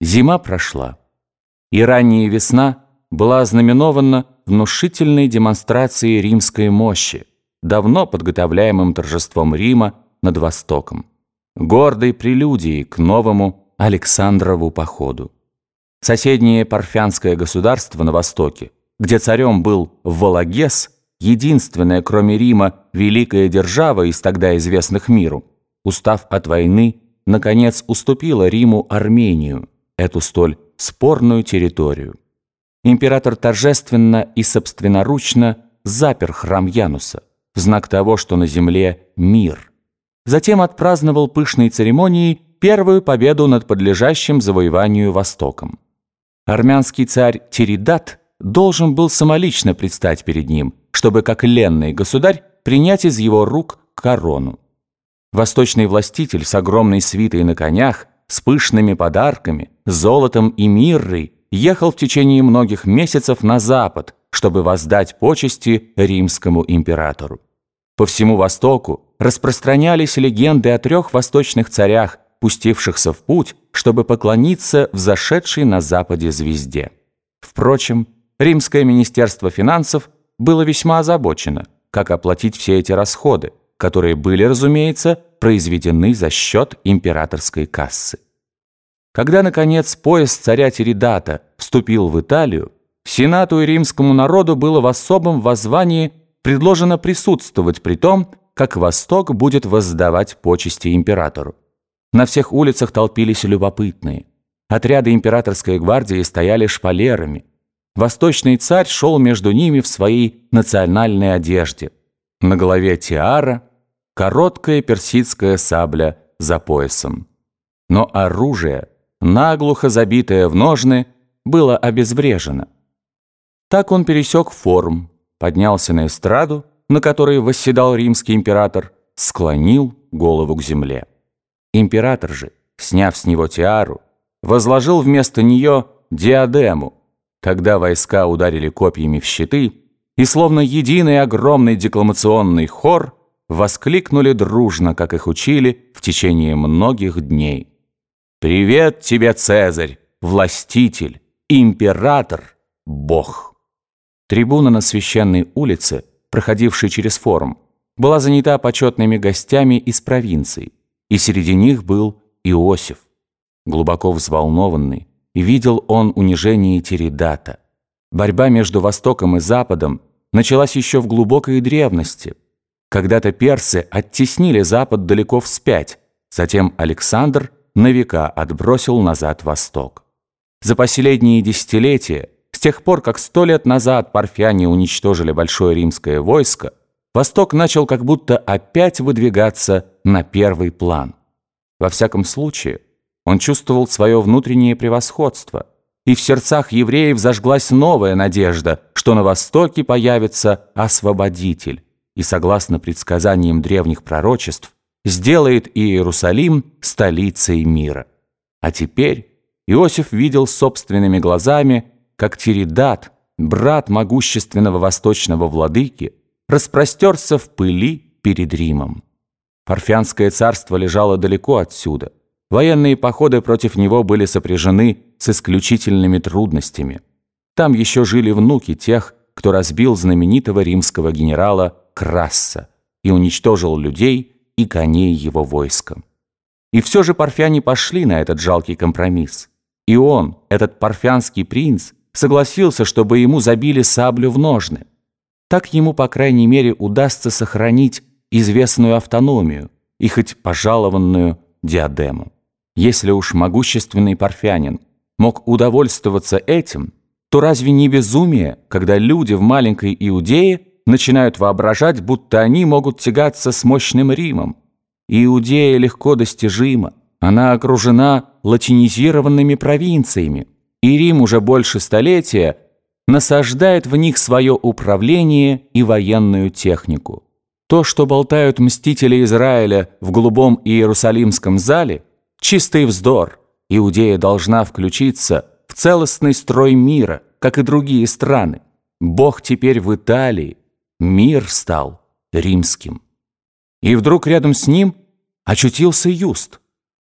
Зима прошла, и ранняя весна была ознаменована внушительной демонстрацией римской мощи, давно подготовляемым торжеством Рима над Востоком, гордой прелюдией к новому Александрову походу. Соседнее Парфянское государство на Востоке, где царем был Вологес, единственная, кроме Рима, великая держава из тогда известных миру, устав от войны, наконец уступила Риму Армению – эту столь спорную территорию. Император торжественно и собственноручно запер храм Януса в знак того, что на земле мир. Затем отпраздновал пышной церемонией первую победу над подлежащим завоеванию Востоком. Армянский царь Тиридат должен был самолично предстать перед ним, чтобы как ленный государь принять из его рук корону. Восточный властитель с огромной свитой на конях – с пышными подарками, золотом и миррой ехал в течение многих месяцев на запад, чтобы воздать почести римскому императору. По всему Востоку распространялись легенды о трех восточных царях, пустившихся в путь, чтобы поклониться взошедшей на западе звезде. Впрочем, римское министерство финансов было весьма озабочено, как оплатить все эти расходы, которые были, разумеется, произведены за счет императорской кассы. Когда, наконец, поезд царя Тиридата вступил в Италию, Сенату и римскому народу было в особом воззвании предложено присутствовать при том, как Восток будет воздавать почести императору. На всех улицах толпились любопытные. Отряды императорской гвардии стояли шпалерами. Восточный царь шел между ними в своей национальной одежде. На голове тиара – короткая персидская сабля за поясом. Но оружие, наглухо забитое в ножны, было обезврежено. Так он пересек форум, поднялся на эстраду, на которой восседал римский император, склонил голову к земле. Император же, сняв с него тиару, возложил вместо нее диадему. Тогда войска ударили копьями в щиты, и словно единый огромный декламационный хор – воскликнули дружно, как их учили в течение многих дней. «Привет тебе, Цезарь, властитель, император, бог!» Трибуна на священной улице, проходившей через форум, была занята почетными гостями из провинций, и среди них был Иосиф. Глубоко взволнованный, видел он унижение Тиридата. Борьба между Востоком и Западом началась еще в глубокой древности – когда-то персы оттеснили Запад далеко вспять, затем Александр на века отбросил назад Восток. За последние десятилетия, с тех пор, как сто лет назад парфяне уничтожили большое римское войско, Восток начал как будто опять выдвигаться на первый план. Во всяком случае, он чувствовал свое внутреннее превосходство, и в сердцах евреев зажглась новая надежда, что на Востоке появится освободитель и, согласно предсказаниям древних пророчеств, сделает Иерусалим столицей мира. А теперь Иосиф видел собственными глазами, как Тиридат, брат могущественного восточного владыки, распростерся в пыли перед Римом. Парфянское царство лежало далеко отсюда. Военные походы против него были сопряжены с исключительными трудностями. Там еще жили внуки тех, кто разбил знаменитого римского генерала Красса и уничтожил людей и коней его войском. И все же парфяне пошли на этот жалкий компромисс. И он, этот парфянский принц, согласился, чтобы ему забили саблю в ножны. Так ему, по крайней мере, удастся сохранить известную автономию и хоть пожалованную диадему. Если уж могущественный парфянин мог удовольствоваться этим, то разве не безумие, когда люди в маленькой Иудее начинают воображать, будто они могут тягаться с мощным Римом. Иудея легко достижима, она окружена латинизированными провинциями, и Рим уже больше столетия насаждает в них свое управление и военную технику. То, что болтают мстители Израиля в голубом Иерусалимском зале, чистый вздор. Иудея должна включиться в целостный строй мира, как и другие страны. Бог теперь в Италии, Мир стал римским. И вдруг рядом с ним очутился Юст.